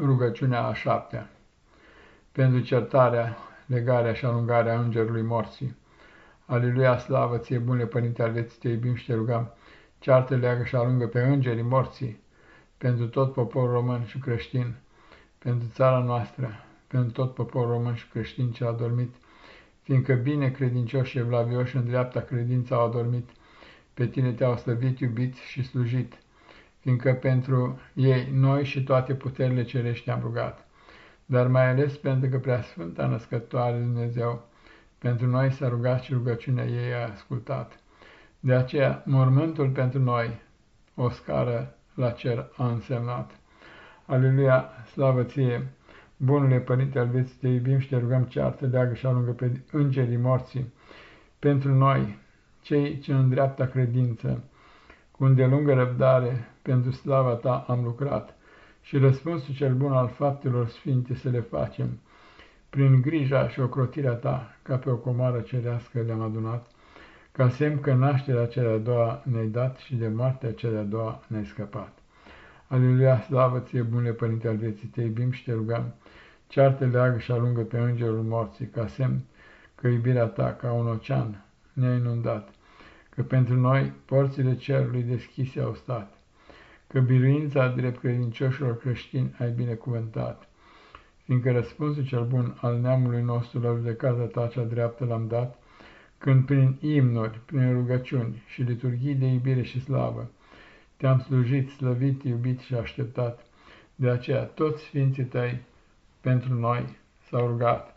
Rugăciunea a șaptea Pentru certarea, legarea și alungarea îngerului morții. Aleluia, slavă ție, bune Părinte al vieții, te iubim și te rugăm, ceartă, leagă și alungă pe îngerii morții, pentru tot poporul român și creștin, pentru țara noastră, pentru tot poporul român și creștin ce a dormit, fiindcă bine credincioși și evlavioși în dreapta credință au adormit, pe tine te-au slăvit, iubit și slujit fiindcă pentru ei noi și toate puterile cerești am rugat, dar mai ales pentru că Preasfânta Născătoare Dumnezeu pentru noi s-a rugat și rugăciunea ei a ascultat. De aceea, mormântul pentru noi, o scară la cer a însemnat. Aleluia, slavă ție, bunule Părinte al vieții, te iubim și te rugăm ceartă, leagă și alungă pe îngerii morții, pentru noi, cei ce în dreapta credință, cu îndelungă răbdare, pentru slava ta am lucrat și răspunsul cel bun al faptelor sfinte să le facem. Prin grija și ocrotirea ta, ca pe o comară cerească le-am adunat, ca semn că nașterea cea de-a doua ne-ai dat și de moartea cea de-a doua ne-ai scăpat. Aleluia, slavă ție, bunule Părinte al vieții, te iubim și te rugăm, ceartă leagă și alungă pe îngerul morții, ca semn că iubirea ta, ca un ocean, ne-a inundat că pentru noi porțile cerului deschise au stat, că biruința drept credincioșilor creștini ai binecuvântat, fiindcă răspunsul cel bun al neamului nostru la judecata ta cea dreaptă l-am dat, când prin imnuri, prin rugăciuni și liturghii de iubire și slavă, te-am slujit, slăvit, iubit și așteptat, de aceea toți sfinții tăi pentru noi s-au rugat.